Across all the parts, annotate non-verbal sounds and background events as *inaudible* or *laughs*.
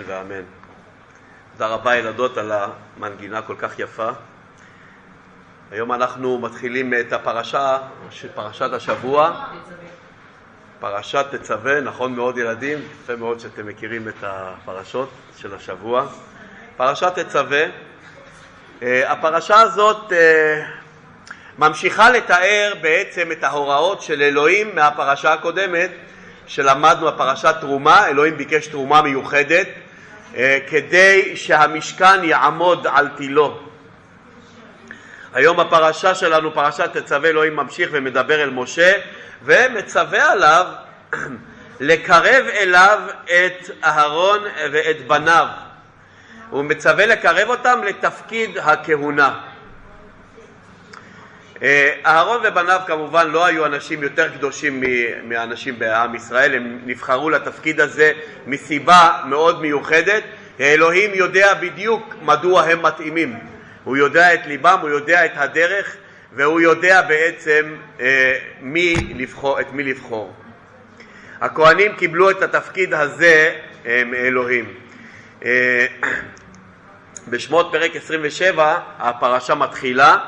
אמן ואמן. תודה רבה ילדות על המנגינה כל כך יפה. היום אנחנו מתחילים את הפרשה, פרשת השבוע, פרשת תצווה, נכון מאוד ילדים, יפה מאוד שאתם מכירים את הפרשות של השבוע. פרשת תצווה, אה, הפרשה הזאת אה, ממשיכה לתאר בעצם את ההוראות של אלוהים מהפרשה הקודמת שלמדנו בפרשת תרומה, אלוהים ביקש תרומה מיוחדת כדי שהמשכן יעמוד על תילו. היום הפרשה שלנו, פרשת תצווה אלוהים ממשיך ומדבר אל משה ומצווה עליו *clears throat* לקרב אליו את אהרון ואת בניו. הוא מצווה לקרב אותם לתפקיד הכהונה. אה, אהרון ובניו כמובן לא היו אנשים יותר קדושים מהאנשים בעם ישראל, הם נבחרו לתפקיד הזה מסיבה מאוד מיוחדת. אלוהים יודע בדיוק מדוע הם מתאימים. הוא יודע את ליבם, הוא יודע את הדרך, והוא יודע בעצם אה, מי לבחור, את מי לבחור. הכהנים קיבלו את התפקיד הזה אה, מאלוהים. *clears throat* בשמות פרק 27 הפרשה מתחילה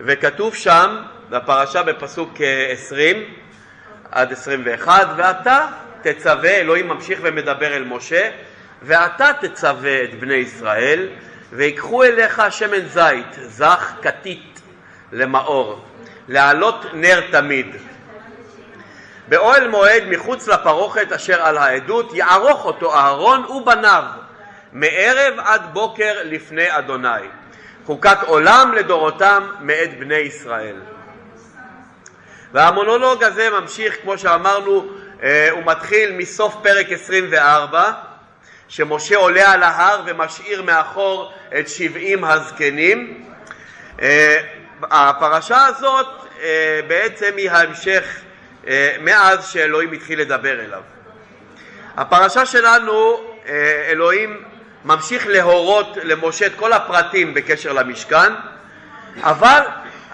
וכתוב שם בפרשה בפסוק 20 אה, עד 21 ואתה תצווה, אלוהים ממשיך ומדבר אל משה ואתה תצווה את בני ישראל ויקחו אליך שמן זית, זך כתית למאור, להעלות נר תמיד. באוהל מועד מחוץ לפרוכת אשר על העדות יערוך אותו אהרון ובניו מערב עד בוקר לפני אדוני. חוקת עולם לדורותם מאת בני ישראל. והמונולוג הזה ממשיך, כמו שאמרנו, אה, הוא מתחיל מסוף פרק 24, שמשה עולה על ההר ומשאיר מאחור את שבעים הזקנים. אה, הפרשה הזאת אה, בעצם היא ההמשך מאז שאלוהים התחיל לדבר אליו. הפרשה שלנו, אלוהים ממשיך להורות למשה את כל הפרטים בקשר למשכן, אבל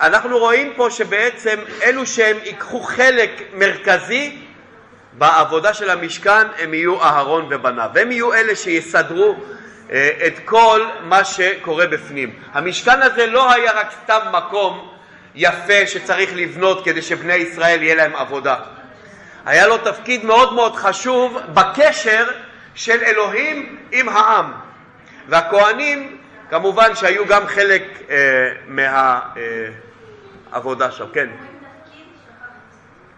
אנחנו רואים פה שבעצם אלו שהם ייקחו חלק מרכזי בעבודה של המשכן הם יהיו אהרון ובניו, והם יהיו אלה שיסדרו אה, את כל מה שקורה בפנים. המשכן הזה לא היה רק סתם מקום יפה שצריך לבנות כדי שבני ישראל יהיה להם עבודה. היה לו תפקיד מאוד מאוד חשוב בקשר של אלוהים עם העם. והכוהנים כמובן שהיו גם חלק אה, מהעבודה אה, שם, כן.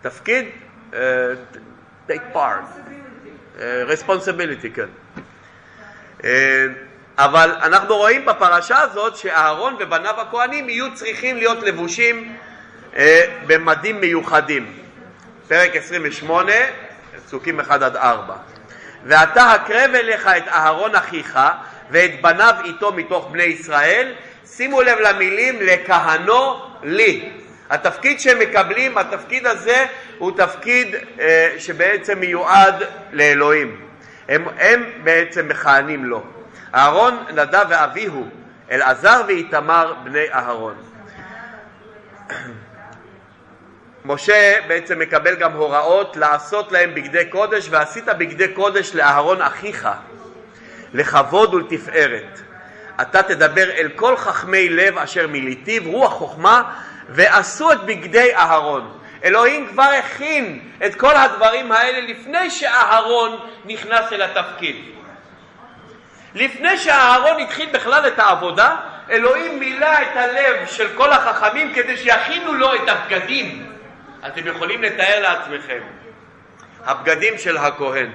תפקיד? אה, take part, responsibility, כן. אה, אבל אנחנו רואים בפרשה הזאת שאהרון ובניו הכהנים יהיו צריכים להיות לבושים אה, במדים מיוחדים. פרק 28, פסוקים 1 עד 4. ואתה הקרב אליך את אהרון אחיך ואת בניו איתו מתוך בני ישראל. שימו לב למילים לכהנו לי. התפקיד שהם מקבלים, התפקיד הזה הוא תפקיד אה, שבעצם מיועד לאלוהים. הם, הם בעצם מכהנים לו. אהרון, נדב ואביהו, אלעזר ואיתמר בני אהרון. משה בעצם מקבל גם הוראות לעשות להם בגדי קודש ועשית בגדי קודש לאהרון אחיך לכבוד ולתפארת. אתה תדבר אל כל חכמי לב אשר מליטיב רוח חוכמה ועשו את בגדי אהרון. אלוהים כבר הכין את כל הדברים האלה לפני שאהרון נכנס אל התפקיד. לפני שאהרון התחיל בכלל את העבודה, אלוהים מילא את הלב של כל החכמים כדי שיכינו לו את הבגדים. אתם יכולים לתאר לעצמכם, הבגדים של הכהן.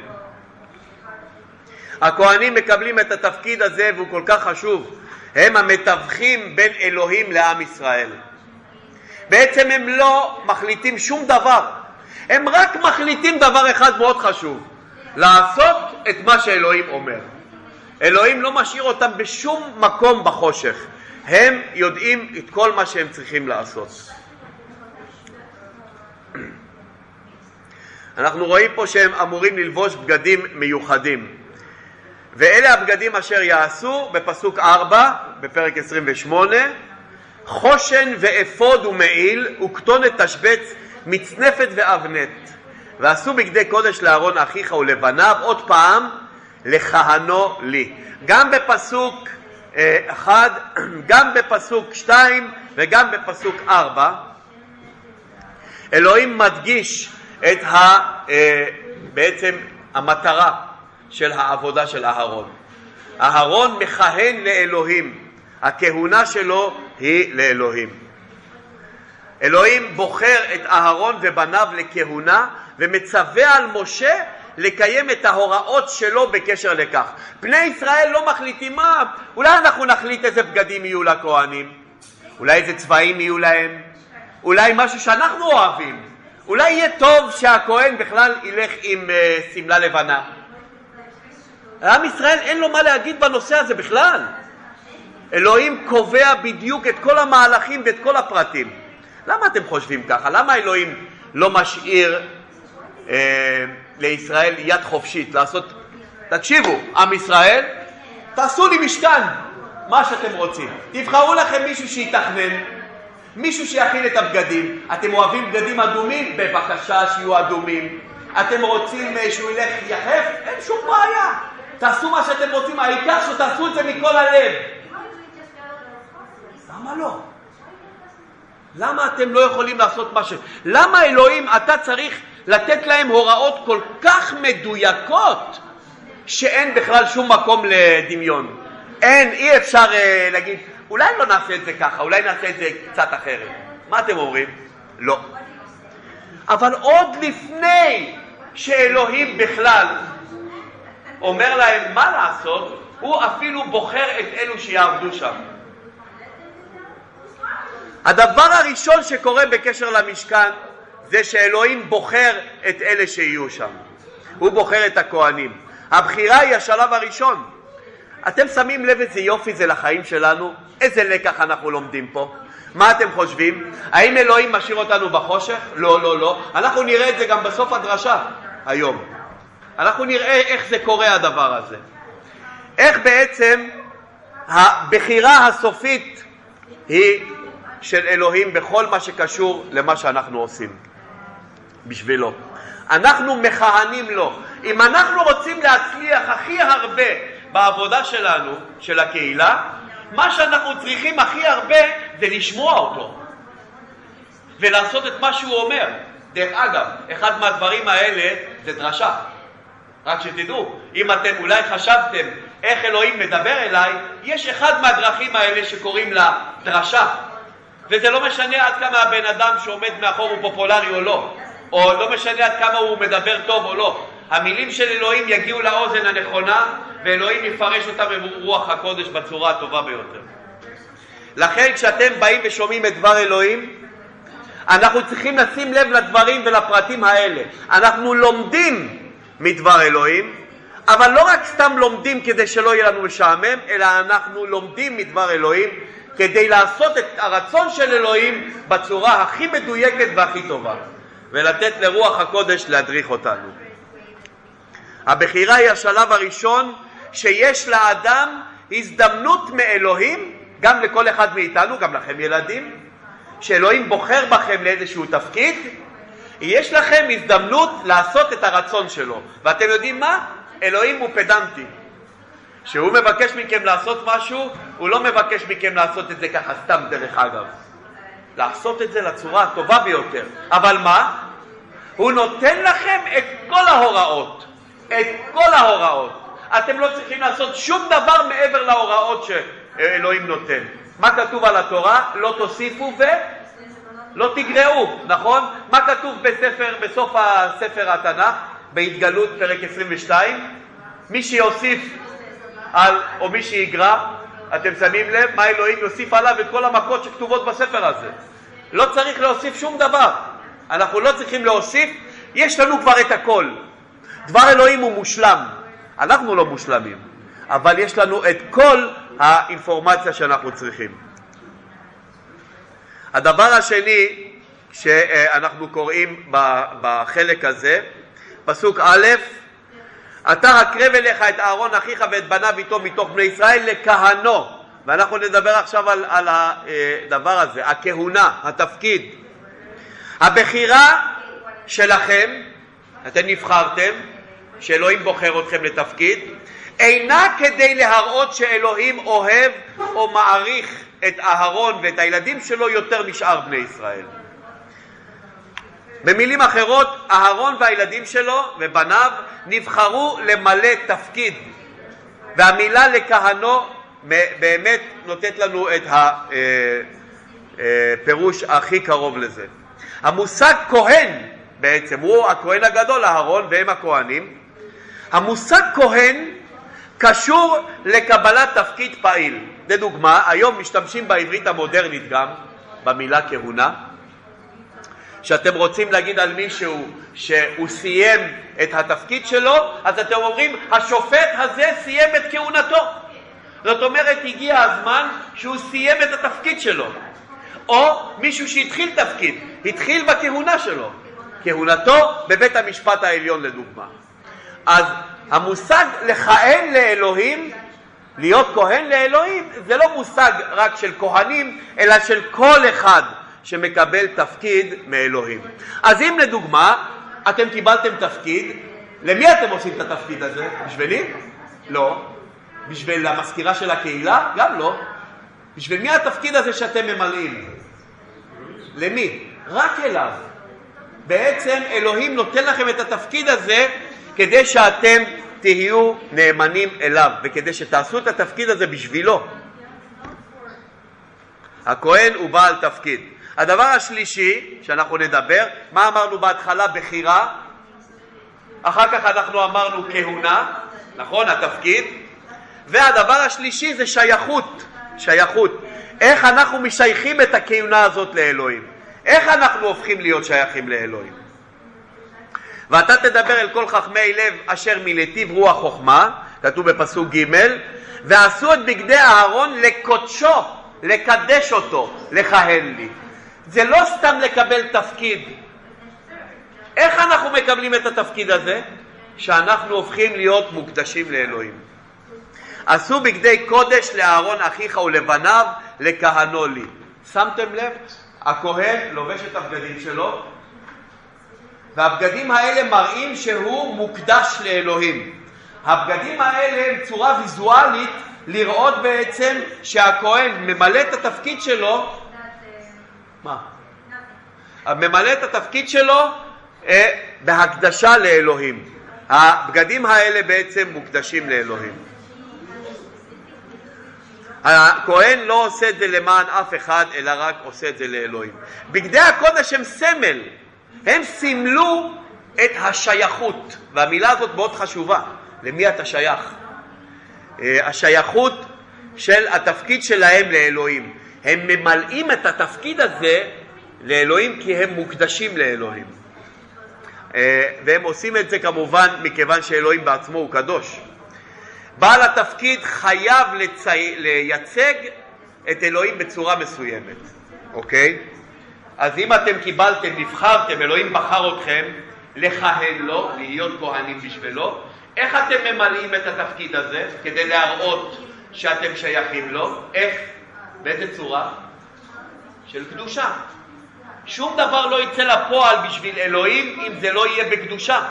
הכהנים מקבלים את התפקיד הזה והוא כל כך חשוב. הם המתווכים בין אלוהים לעם ישראל. בעצם הם לא מחליטים שום דבר, הם רק מחליטים דבר אחד מאוד חשוב, לעשות את מה שאלוהים אומר. אלוהים לא משאיר אותם בשום מקום בחושך, הם יודעים את כל מה שהם צריכים לעשות. אנחנו רואים פה שהם אמורים ללבוש בגדים מיוחדים. ואלה הבגדים אשר יעשו בפסוק 4 בפרק 28 חושן ואפוד ומעיל וכתונת תשבץ מצנפת ואבנת ועשו בגדי קודש לאהרון אחיך ולבניו עוד פעם לכהנו לי. גם בפסוק אה, אחד, *clears throat* גם בפסוק שתיים וגם בפסוק ארבע, אלוהים מדגיש את ה, אה, בעצם המטרה של העבודה של אהרון. אהרון מכהן לאלוהים, הכהונה שלו היא לאלוהים. אלוהים בוחר את אהרון ובניו לכהונה ומצווה על משה לקיים את ההוראות שלו בקשר לכך. בני ישראל לא מחליטים מה, אולי אנחנו נחליט איזה בגדים יהיו לכהנים, אולי איזה צבעים יהיו להם, אולי משהו שאנחנו אוהבים, אולי יהיה טוב שהכהן בכלל ילך עם uh, שמלה לבנה. עם ישראל אין לו מה להגיד בנושא הזה בכלל. אלוהים קובע בדיוק את כל המהלכים ואת כל הפרטים. למה אתם חושבים ככה? למה אלוהים לא משאיר אה, לישראל יד חופשית לעשות... תקשיבו, עם ישראל, תעשו לי משכן, מה שאתם רוצים. תבחרו לכם מישהו שיתכנן, מישהו שיכין את הבגדים. אתם אוהבים בגדים אדומים? בבקשה שיהיו אדומים. אתם רוצים אה, שהוא ילך יחף? אין שום בעיה. תעשו מה שאתם רוצים, העיקר שתעשו את זה מכל הלב. למה לא? למה אתם לא יכולים לעשות מה ש... למה אלוהים, אתה צריך לתת להם הוראות כל כך מדויקות שאין בכלל שום מקום לדמיון. אין, אי אפשר uh, להגיד, אולי לא נעשה את זה ככה, אולי נעשה את זה קצת אחרת. מה אתם אומרים? לא. אבל עוד לפני שאלוהים בכלל אומר להם מה לעשות, הוא אפילו בוחר את אלו שיעבדו שם. הדבר הראשון שקורה בקשר למשכן זה שאלוהים בוחר את אלה שיהיו שם. הוא בוחר את הכהנים. הבחירה היא השלב הראשון. אתם שמים לב איזה יופי זה לחיים שלנו? איזה לקח אנחנו לומדים פה? מה אתם חושבים? האם אלוהים משאיר אותנו בחושך? לא, לא, לא. אנחנו נראה את זה גם בסוף הדרשה היום. אנחנו נראה איך זה קורה הדבר הזה. איך בעצם הבחירה הסופית היא של אלוהים בכל מה שקשור למה שאנחנו עושים בשבילו. אנחנו מכהנים לו. אם אנחנו רוצים להצליח הכי הרבה בעבודה שלנו, של הקהילה, מה שאנחנו צריכים הכי הרבה זה לשמוע אותו ולעשות את מה שהוא אומר. דרך אגב, אחד מהדברים האלה זה דרשה. רק שתדעו, אם אתם אולי חשבתם איך אלוהים מדבר אליי, יש אחד מהדרכים האלה שקוראים לה דרשה. וזה לא משנה עד כמה הבן אדם שעומד מאחור הוא פופולרי או לא, או לא משנה עד כמה הוא מדבר טוב או לא. המילים של אלוהים יגיעו לאוזן הנכונה, ואלוהים יפרש אותם ברוח הקודש בצורה הטובה ביותר. לכן כשאתם באים ושומעים את דבר אלוהים, אנחנו צריכים לשים לב לדברים ולפרטים האלה. אנחנו לומדים מדבר אלוהים, אבל לא רק סתם לומדים כדי שלא יהיה לנו משעמם, אלא אנחנו לומדים מדבר אלוהים כדי לעשות את הרצון של אלוהים בצורה הכי מדויקת והכי טובה, ולתת לרוח הקודש להדריך אותנו. הבחירה היא השלב הראשון שיש לאדם הזדמנות מאלוהים, גם לכל אחד מאיתנו, גם לכם ילדים, שאלוהים בוחר בכם לאיזשהו תפקיד, יש לכם הזדמנות לעשות את הרצון שלו. ואתם יודעים מה? אלוהים הוא פדנטי. כשהוא מבקש מכם לעשות משהו, הוא לא מבקש מכם לעשות את זה ככה סתם דרך אגב. לעשות את זה לצורה הטובה ביותר. אבל מה? הוא נותן לכם את כל ההוראות. את כל ההוראות. אתם לא צריכים לעשות שום דבר מעבר להוראות שאלוהים נותן. מה כתוב על התורה? לא תוסיפו ולא תגרעו, נכון? מה כתוב בספר, בסוף הספר התנ"ך, בהתגלות פרק 22? מי שיוסיף על, או מי שיגרע, אתם שמים לב מה אלוהים יוסיף עליו את כל המכות שכתובות בספר הזה. לא צריך להוסיף שום דבר. אנחנו לא צריכים להוסיף, יש לנו כבר את הכל. דבר אלוהים הוא מושלם, אנחנו לא מושלמים, אבל יש לנו את כל האינפורמציה שאנחנו צריכים. הדבר השני שאנחנו קוראים בחלק הזה, פסוק א', אתה הקרב אליך את אהרון אחיך ואת בניו איתו מתוך בני ישראל לכהנו. ואנחנו נדבר עכשיו על, על הדבר הזה, הכהונה, התפקיד. הבחירה שלכם, אתם נבחרתם, שאלוהים בוחר אתכם לתפקיד, אינה כדי להראות שאלוהים אוהב או מעריך את אהרון ואת הילדים שלו יותר משאר בני ישראל. במילים אחרות, אהרון והילדים שלו ובניו נבחרו למלא תפקיד, והמילה לכהנו באמת נותנת לנו את הפירוש הכי קרוב לזה. המושג כהן בעצם, הוא הכהן הגדול, אהרון, והם הכהנים. המושג כהן קשור לקבלת תפקיד פעיל. לדוגמה, היום משתמשים בעברית המודרנית גם במילה כהונה. שאתם רוצים להגיד על מישהו שהוא סיים את התפקיד שלו, אז אתם אומרים, השופט הזה סיים את כהונתו. זאת אומרת, הגיע הזמן שהוא סיים את התפקיד שלו. או מישהו שהתחיל תפקיד, התחיל בכהונה שלו, כהונתו בבית המשפט העליון לדוגמה. אז המושג לכהן לאלוהים, להיות כהן לאלוהים, זה לא מושג רק של כהנים, אלא של כל אחד שמקבל תפקיד מאלוהים. אז אם לדוגמה אתם קיבלתם תפקיד, למי אתם עושים את התפקיד הזה? בשבילי? לא. בשביל המזכירה של הקהילה? גם לא. בשביל מי התפקיד הזה שאתם ממלאים? למי? רק אליו. בעצם אלוהים נותן לכם את התפקיד הזה כדי שאתם תהיו נאמנים אליו וכדי שתעשו את התפקיד הזה בשבילו. הכהן הוא בעל תפקיד. הדבר השלישי שאנחנו נדבר, מה אמרנו בהתחלה? בחירה, אחר כך אנחנו אמרנו כהונה, נכון? התפקיד, והדבר השלישי זה שייכות, שייכות. איך אנחנו משייכים את הכהונה הזאת לאלוהים? איך אנחנו הופכים להיות שייכים לאלוהים? ואתה תדבר אל כל חכמי לב אשר מלטיב רוח חוכמה, כתוב בפסוק ג', ועשו את בגדי אהרון לקודשו, לקדש אותו, לכהן לי. זה לא סתם לקבל תפקיד. איך אנחנו מקבלים את התפקיד הזה? שאנחנו הופכים להיות מוקדשים לאלוהים. עשו בגדי קודש לאהרון אחיך ולבניו לכהנו לי. שמתם לב? הכהן לובש את הבגדים שלו, והבגדים האלה מראים שהוא מוקדש לאלוהים. הבגדים האלה הם צורה ויזואלית לראות בעצם שהכהן ממלא את התפקיד שלו מה? ממלא את התפקיד שלו אה, בהקדשה לאלוהים. הבגדים האלה בעצם מוקדשים לאלוהים. הכהן לא עושה את זה למען אף אחד, אלא רק עושה את זה לאלוהים. בגדי הקודש הם סמל, הם סימלו את השייכות, והמילה הזאת מאוד חשובה, למי אתה שייך? אה, השייכות של התפקיד שלהם לאלוהים. הם ממלאים את התפקיד הזה לאלוהים כי הם מוקדשים לאלוהים. אה, והם עושים את זה כמובן מכיוון שאלוהים בעצמו הוא קדוש. בעל התפקיד חייב לצי... לייצג את אלוהים בצורה מסוימת, אוקיי? אז אם אתם קיבלתם, נבחרתם, אלוהים בחר אתכם לכהן לו, להיות כהנים בשבילו, איך אתם ממלאים את התפקיד הזה כדי להראות שאתם שייכים לו? איך? באיזה צורה? של קדושה. שום דבר לא יצא לפועל בשביל אלוהים אם זה לא יהיה בקדושה.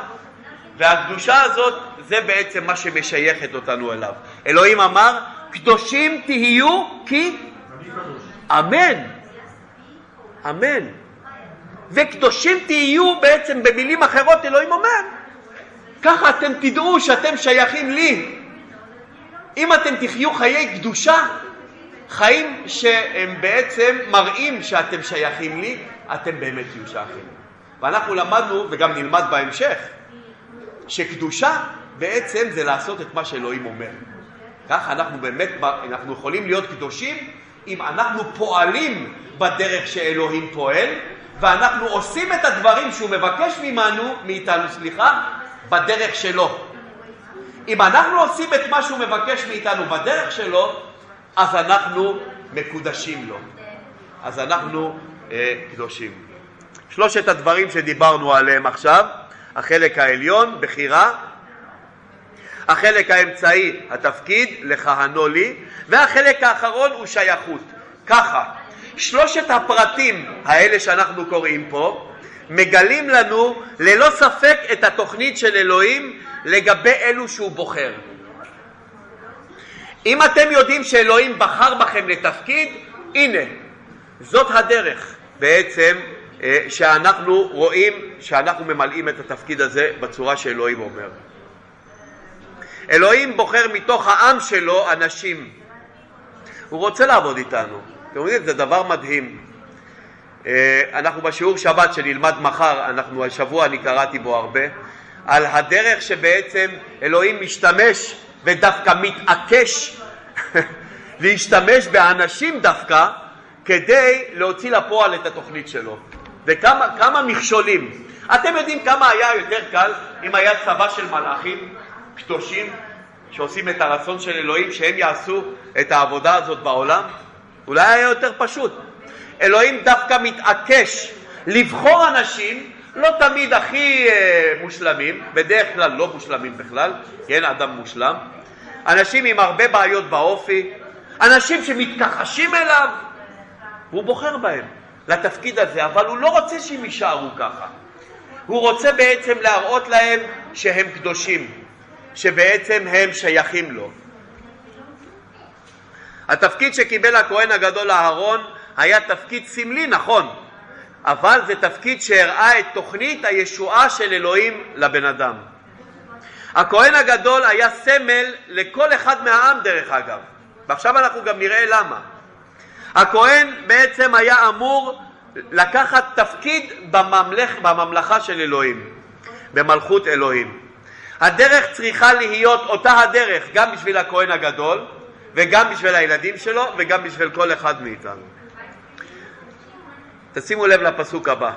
והקדושה הזאת זה בעצם מה שמשייכת אותנו אליו. אלוהים אמר, קדושים תהיו כי... אמן. אמן. וקדושים תהיו בעצם במילים אחרות, אלוהים אומר, ככה אתם תדעו שאתם שייכים לי. אם אתם תחיו חיי קדושה, חיים שהם בעצם מראים שאתם שייכים לי, אתם באמת תהיו שייכים. ואנחנו למדנו, וגם נלמד בהמשך, שקדושה בעצם זה לעשות את מה שאלוהים אומר. ככה אנחנו באמת, אנחנו יכולים להיות קדושים אם אנחנו פועלים בדרך שאלוהים פועל, ואנחנו עושים את הדברים שהוא מבקש ממנו, מאיתנו, סליחה, בדרך שלו. אם אנחנו עושים את מה שהוא מבקש מאיתנו בדרך שלו, אז אנחנו מקודשים לו. אז אנחנו אה, קדושים. שלושת הדברים שדיברנו עליהם עכשיו, החלק העליון, בחירה, החלק האמצעי, התפקיד, לכהנו לי, והחלק האחרון הוא שייכות. ככה, שלושת הפרטים האלה שאנחנו קוראים פה, מגלים לנו ללא ספק את התוכנית של אלוהים לגבי אלו שהוא בוחר. אם אתם יודעים שאלוהים בחר בכם לתפקיד, הנה, זאת הדרך בעצם אה, שאנחנו רואים שאנחנו ממלאים את התפקיד הזה בצורה שאלוהים אומר. אלוהים בוחר מתוך העם שלו אנשים. הוא רוצה לעבוד איתנו. אתם יודעים, זה דבר מדהים. אה, אנחנו בשיעור שבת שנלמד מחר, אנחנו השבוע אני קראתי בו הרבה, על הדרך שבעצם אלוהים משתמש ודווקא מתעקש *laughs* להשתמש באנשים דווקא כדי להוציא לפועל את התוכנית שלו. וכמה מכשולים. אתם יודעים כמה היה יותר קל אם היה צבא של מלאכים קדושים שעושים את הרצון של אלוהים שהם יעשו את העבודה הזאת בעולם? אולי היה יותר פשוט. אלוהים דווקא מתעקש לבחור אנשים לא תמיד הכי אה, מושלמים, בדרך כלל לא מושלמים בכלל, כי אין אדם מושלם, אנשים עם הרבה בעיות באופי, אנשים שמתכחשים אליו, והוא בוחר בהם לתפקיד הזה, אבל הוא לא רוצה שהם יישארו ככה. הוא רוצה בעצם להראות להם שהם קדושים, שבעצם הם שייכים לו. התפקיד שקיבל הכהן הגדול אהרון היה תפקיד סמלי, נכון, אבל זה תפקיד שהראה את תוכנית הישועה של אלוהים לבן אדם. הכהן הגדול היה סמל לכל אחד מהעם דרך אגב, ועכשיו אנחנו גם נראה למה. הכהן בעצם היה אמור לקחת תפקיד בממלכה של אלוהים, במלכות אלוהים. הדרך צריכה להיות אותה הדרך גם בשביל הכהן הגדול וגם בשביל הילדים שלו וגם בשביל כל אחד מאיתנו. תשימו לב לפסוק הבא.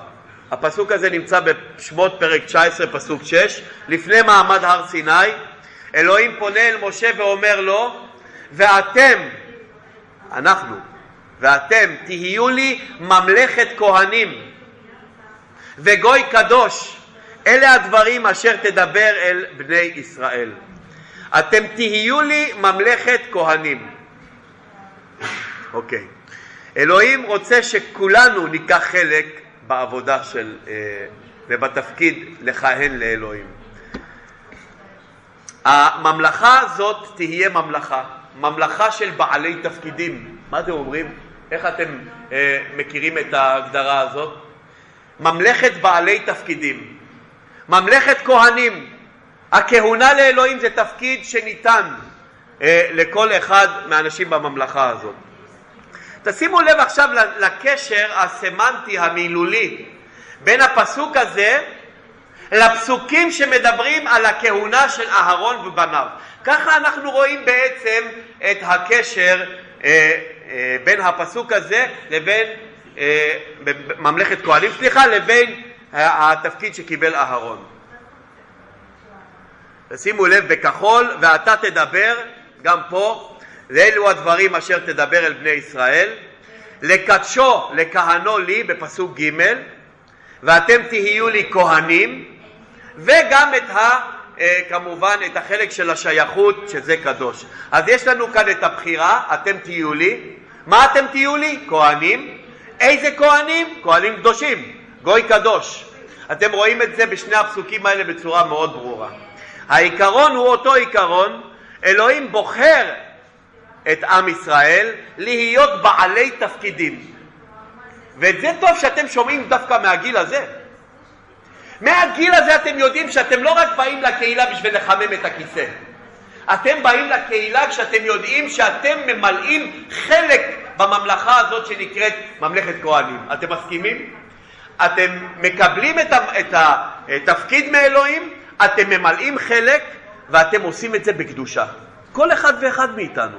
הפסוק הזה נמצא בשמות פרק 19 פסוק 6 לפני מעמד הר סיני אלוהים פונה אל משה ואומר לו ואתם, אנחנו, ואתם תהיו לי ממלכת כהנים וגוי קדוש אלה הדברים אשר תדבר אל בני ישראל. אתם תהיו לי ממלכת כהנים. אוקיי. אלוהים רוצה שכולנו ניקח חלק בעבודה של, אה, ובתפקיד לכהן לאלוהים. הממלכה הזאת תהיה ממלכה, ממלכה של בעלי תפקידים. מה אתם אומרים? איך אתם אה, מכירים את ההגדרה הזאת? ממלכת בעלי תפקידים. ממלכת כהנים. הכהונה לאלוהים זה תפקיד שניתן אה, לכל אחד מהאנשים בממלכה הזאת. תשימו לב עכשיו לקשר הסמנטי המילולי בין הפסוק הזה לפסוקים שמדברים על הכהונה של אהרון ובניו. ככה אנחנו רואים בעצם את הקשר אה, אה, בין הפסוק הזה לבין אה, ממלכת כהנים, סליחה, לבין התפקיד שקיבל אהרון. תשימו לב בכחול, ואתה תדבר, גם פה, ואלו הדברים אשר תדבר אל בני ישראל, לקדשו לכהנו לי בפסוק ג' ואתם תהיו לי כהנים וגם את ה... אה, כמובן את החלק של השייכות שזה קדוש. אז יש לנו כאן את הבחירה, אתם תהיו לי. מה אתם תהיו לי? כהנים. איזה כהנים? כהנים קדושים, גוי קדוש. אתם רואים את זה בשני הפסוקים האלה בצורה מאוד ברורה. העיקרון הוא אותו עיקרון, אלוהים בוחר את עם ישראל להיות בעלי תפקידים. ואת זה טוב שאתם שומעים דווקא מהגיל הזה. מהגיל הזה אתם יודעים שאתם לא רק באים לקהילה בשביל לחמם את הכיסא. אתם באים לקהילה כשאתם יודעים שאתם ממלאים חלק בממלכה הזאת שנקראת ממלכת כהנים. אתם מסכימים? אתם מקבלים את התפקיד מאלוהים, אתם ממלאים חלק ואתם עושים את זה בקדושה. כל אחד ואחד מאיתנו.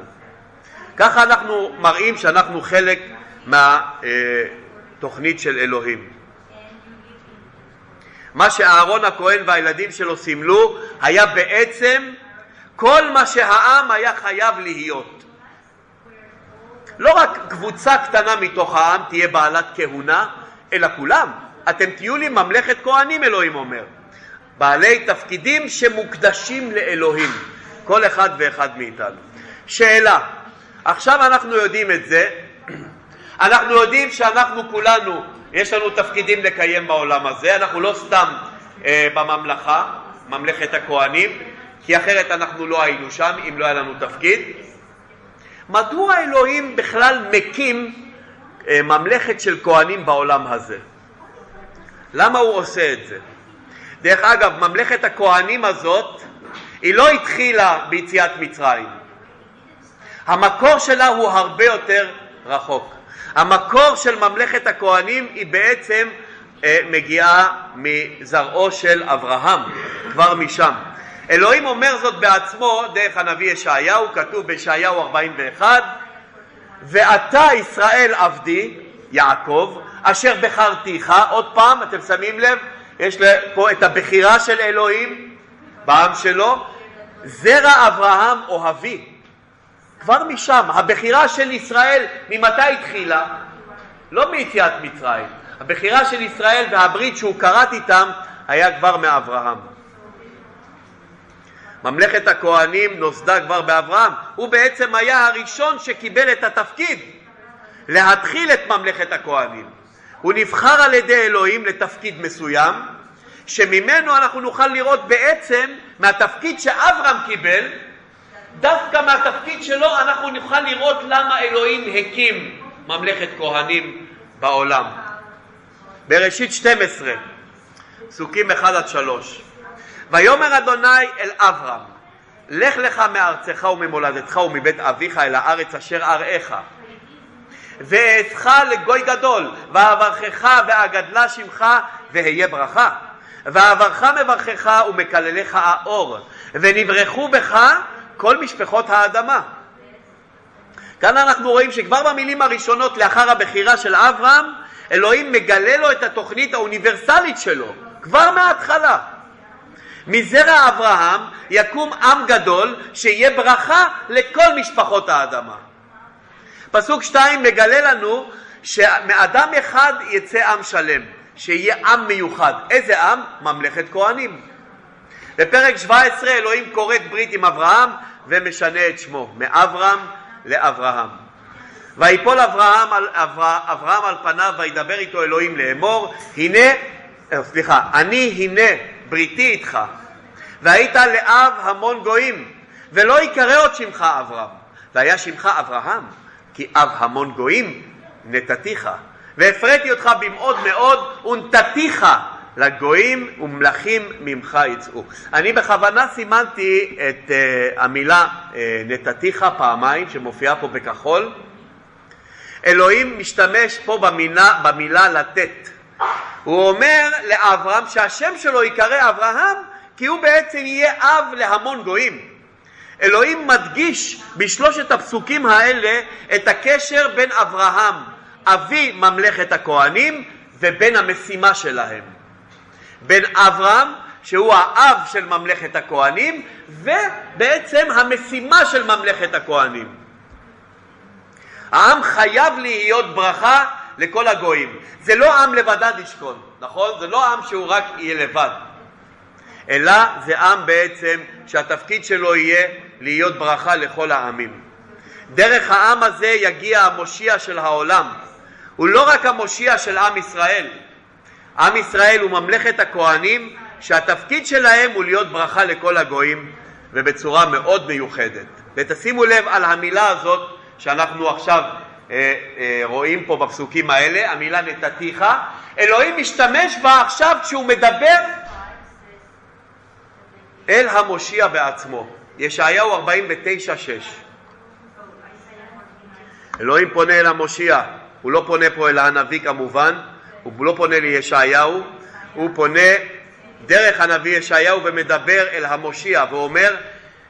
ככה אנחנו מראים שאנחנו חלק מהתוכנית של אלוהים. מה שאהרון הכהן והילדים שלו סימלו היה בעצם כל מה שהעם היה חייב להיות. לא רק קבוצה קטנה מתוך העם תהיה בעלת כהונה, אלא כולם. אתם תהיו לי ממלכת כהנים, אלוהים אומר. בעלי תפקידים שמוקדשים לאלוהים, כל אחד ואחד מאיתנו. שאלה, עכשיו אנחנו יודעים את זה, אנחנו יודעים שאנחנו כולנו יש לנו תפקידים לקיים בעולם הזה, אנחנו לא סתם אה, בממלכה, ממלכת הכהנים, כי אחרת אנחנו לא היינו שם אם לא היה לנו תפקיד. מדוע אלוהים בכלל מקים ממלכת של כהנים בעולם הזה? למה הוא עושה את זה? דרך אגב, ממלכת הכהנים הזאת, היא לא התחילה ביציאת מצרים. המקור שלה הוא הרבה יותר רחוק. המקור של ממלכת הכהנים היא בעצם אה, מגיעה מזרעו של אברהם, כבר משם. אלוהים אומר זאת בעצמו דרך הנביא ישעיהו, כתוב בישעיהו 41, ואתה ישראל עבדי, יעקב, אשר בחרתיך, עוד פעם, אתם שמים לב, יש פה את הבחירה של אלוהים בעם שלו, זרע אברהם אוהבי. כבר משם, הבחירה של ישראל, ממתי התחילה? לא מיציאת מצרים. הבחירה של ישראל והברית שהוא כרת איתם היה כבר מאברהם. ממלכת הכהנים נוסדה כבר באברהם, הוא בעצם היה הראשון שקיבל את התפקיד להתחיל את ממלכת הכהנים. הוא נבחר על ידי אלוהים לתפקיד מסוים, שממנו אנחנו נוכל לראות בעצם מהתפקיד שאברהם קיבל, דווקא מהתפקיד שלו אנחנו נוכל לראות למה אלוהים הקים ממלכת כהנים בעולם. בראשית 12, פסוקים 1 עד 3. ויאמר אדוני אל אברהם, לך לך מארצך וממולדתך ומבית אביך אל הארץ אשר אראך. ואעשך לגוי גדול, ואברכך ואגדלה שמך, ואהיה ברכה. ואברך מברכך ומקלליך האור, ונברכו בך כל משפחות האדמה. כאן אנחנו רואים שכבר במילים הראשונות לאחר הבחירה של אברהם, אלוהים מגלה לו את התוכנית האוניברסלית שלו, כבר מההתחלה. מזרע אברהם יקום עם גדול שיהיה ברכה לכל משפחות האדמה. פסוק שתיים מגלה לנו שמאדם אחד יצא עם שלם, שיהיה עם מיוחד. איזה עם? ממלכת כהנים. בפרק 17 אלוהים כורת ברית עם אברהם ומשנה את שמו, מאברהם לאברהם. ויפול אברהם על, אברהם, אברהם על פניו וידבר איתו אלוהים לאמור, הנה, אה, סליחה, אני הנה בריתי איתך, והיית לאב המון גויים, ולא יקרא עוד שמך אברהם, והיה שמך אברהם, כי אב המון גויים נתתיך, והפריתי אותך במאוד מאוד ונתתיך לגויים ומלכים ממך יצאו. אני בכוונה סימנתי את uh, המילה uh, נתתיך פעמיים שמופיעה פה בכחול. אלוהים משתמש פה במילה, במילה לתת. הוא אומר לאברהם שהשם שלו ייקרא אברהם כי הוא בעצם יהיה אב להמון גויים. אלוהים מדגיש בשלושת הפסוקים האלה את הקשר בין אברהם, אבי ממלכת הכהנים, ובין המשימה שלהם. בין אברהם, שהוא האב של ממלכת הכהנים, ובעצם המשימה של ממלכת הכהנים. העם חייב להיות ברכה לכל הגויים. זה לא עם לבדד ישכון, נכון? זה לא עם שהוא רק יהיה לבד. אלא זה עם בעצם שהתפקיד שלו יהיה להיות ברכה לכל העמים. דרך העם הזה יגיע המושיע של העולם. הוא לא רק המושיע של עם ישראל. עם ישראל הוא ממלכת הכהנים שהתפקיד שלהם הוא להיות ברכה לכל הגויים ובצורה מאוד מיוחדת. ותשימו לב על המילה הזאת שאנחנו עכשיו רואים פה בפסוקים האלה, המילה נתתיך, אלוהים משתמש בה עכשיו כשהוא מדבר אל המושיע בעצמו. ישעיהו 49-6. אלוהים פונה אל המושיע, הוא לא פונה פה אל הנביא כמובן, הוא לא פונה לישעיהו, הוא פונה דרך הנביא ישעיהו ומדבר אל המושיע ואומר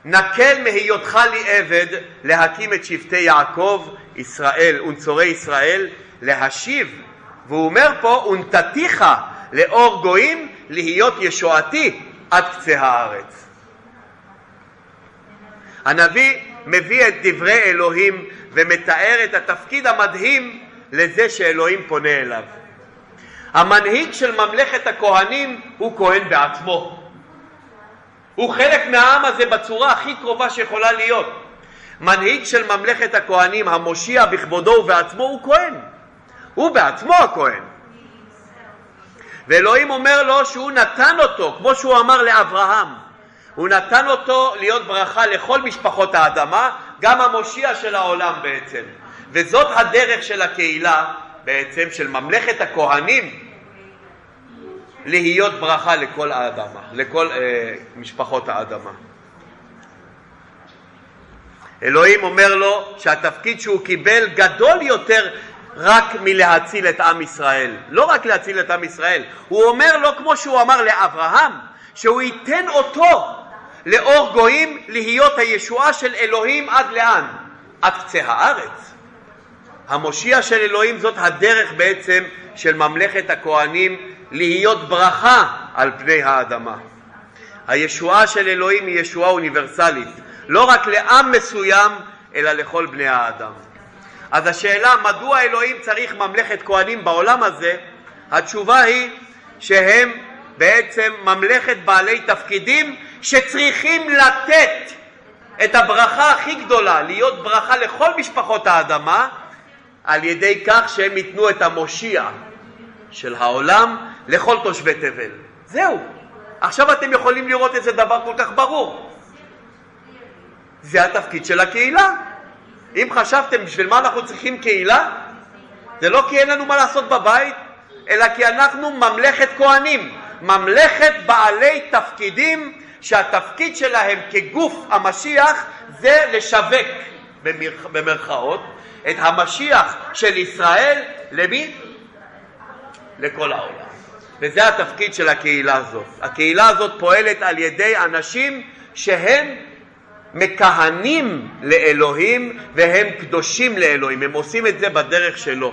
נקל מהיותך לי עבד להקים את שבטי יעקב, ישראל ונצורי ישראל, להשיב, והוא אומר פה ונתתיך לאור גויים להיות ישועתי עד קצה הארץ. הנביא מביא את דברי אלוהים ומתאר את התפקיד המדהים לזה שאלוהים פונה אליו. המנהיג של ממלכת הכהנים הוא כהן בעצמו. הוא חלק מהעם הזה בצורה הכי קרובה שיכולה להיות. מנהיג של ממלכת הכהנים, המושיע בכבודו ובעצמו, הוא כהן. הוא בעצמו הכהן. ואלוהים אומר לו שהוא נתן אותו, כמו שהוא אמר לאברהם. הוא נתן אותו להיות ברכה לכל משפחות האדמה, גם המושיע של העולם בעצם. וזאת הדרך של הקהילה בעצם, של ממלכת הכהנים, להיות ברכה לכל האדמה, לכל אה, משפחות האדמה. אלוהים אומר לו שהתפקיד שהוא קיבל גדול יותר רק מלהציל את עם ישראל. לא רק להציל את עם ישראל, הוא אומר לו כמו שהוא אמר לאברהם, שהוא ייתן אותו לאור גויים להיות הישועה של אלוהים עד לאן? עד קצה הארץ. המושיע של אלוהים זאת הדרך בעצם של ממלכת הכהנים להיות ברכה על פני האדמה. הישועה של אלוהים היא ישועה אוניברסלית, לא רק לעם מסוים, אלא לכל בני האדם. אז השאלה מדוע אלוהים צריך ממלכת כהנים בעולם הזה, התשובה היא שהם בעצם ממלכת בעלי תפקידים שצריכים לתת את הברכה הכי גדולה, להיות ברכה לכל משפחות האדמה, על ידי כך שהם ייתנו את המושיע של העולם לכל תושבי תבל. זהו. עכשיו אתם יכולים לראות איזה דבר כל כך ברור. זה התפקיד של הקהילה. אם חשבתם בשביל מה אנחנו צריכים קהילה, זה לא כי אין לנו מה לעשות בבית, אלא כי אנחנו ממלכת כהנים, ממלכת בעלי תפקידים שהתפקיד שלהם כגוף המשיח זה לשווק במרכאות את המשיח של ישראל למי? לכל העולם. וזה התפקיד של הקהילה הזאת. הקהילה הזאת פועלת על ידי אנשים שהם מכהנים לאלוהים והם קדושים לאלוהים, הם עושים את זה בדרך שלו.